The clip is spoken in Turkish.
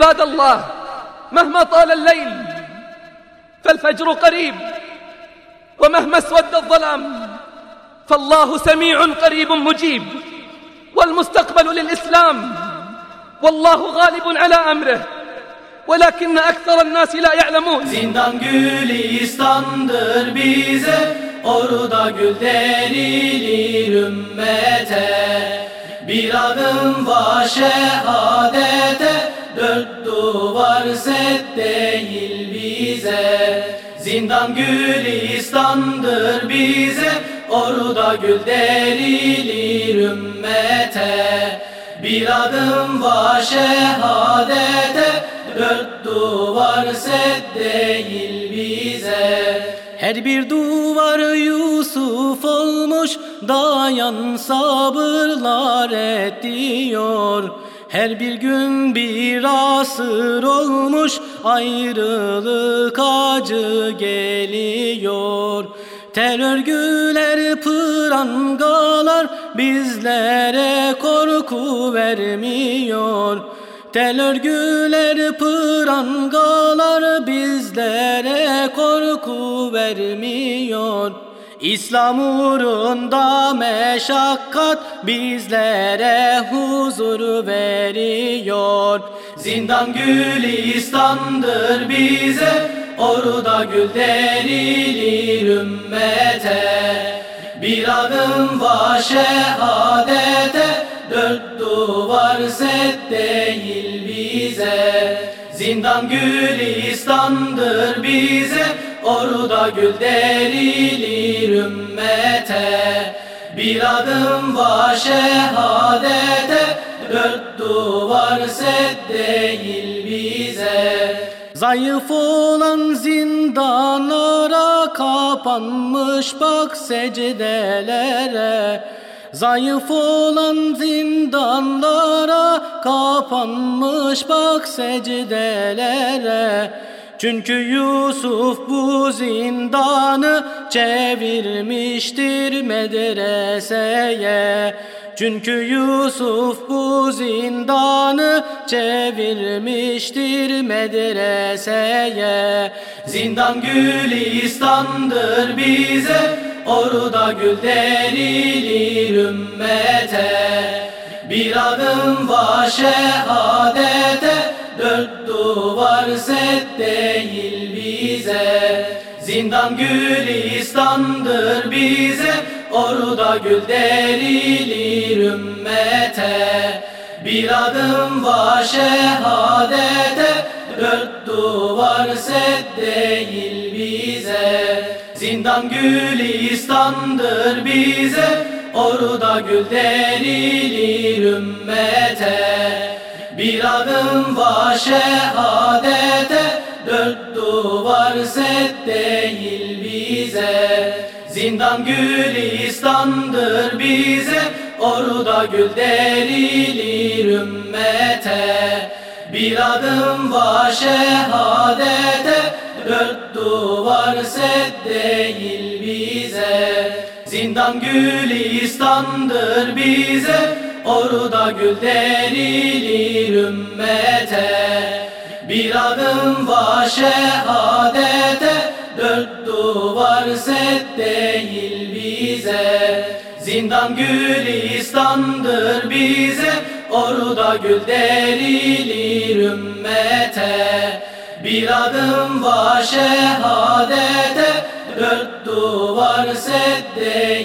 عباد الله مهما طال الليل فالفجر قريب ومهما اسود الظلام فالله سميع قريب مجيب والمستقبل للإسلام والله غالب على أمره ولكن أكثر الناس لا يعلمون. Zindan gülistandır bize Orada gül derilir ümmete. Bir adım var şehadete duvar set değil bize. Zindan gülistandır bize. Orada gül derilir ümmete. Bir adım var şehadete. Dört duvar set değil bize. Her bir duvar Yusuf olmuş. Dayan sabırlar ediyor her bir gün bir asır olmuş ayrılık acı geliyor. Terör örgüler prangalar bizlere korku vermiyor. Tel örgüler prangalar bizlere korku vermiyor İslam uğrunda meşakkat bizlere huzur veriyor. Zindan gülistandır bize orada gül derilir ümmete. Bir adım var şehadete dört duvar set değil bize. Zindan gülistandır bize Orada gül derilir ümmete. Bir adım var şehadete Dört duvar set değil bize. Zayıf olan zindanlara kapanmış bak secdelere. Zayıf olan zindanlara kapanmış bak secdelere çünkü Yusuf bu zindanı çevirmiştir medreseye. Çünkü Yusuf bu zindanı çevirmiştir medreseye. Zindan gülistandır bize Orada gül derilir ümmete. Bir adım var şehadete Dört duvar set değil bize Zindan gülistandır bize Orada gül derilir ümmete. Bir adım var şehadete Dört duvar set değil bize. Zindan gülistandır bize Orada gül derilir ümmete. Bir adım var şehadete Dört duvar set değil bize. Zindan gülistandır bize. Orada gül derilir ümmete. Bir adım var şehadete. Dört duvar set değil bize. Zindan gülistandır bize. Orada gül derilir ümmete Bir adım var şehadete Dört duvar set değil bize. Zindan gülistandır bize Orada gül derilir ümmete. Bir adım var şehadete Dört duvar set değil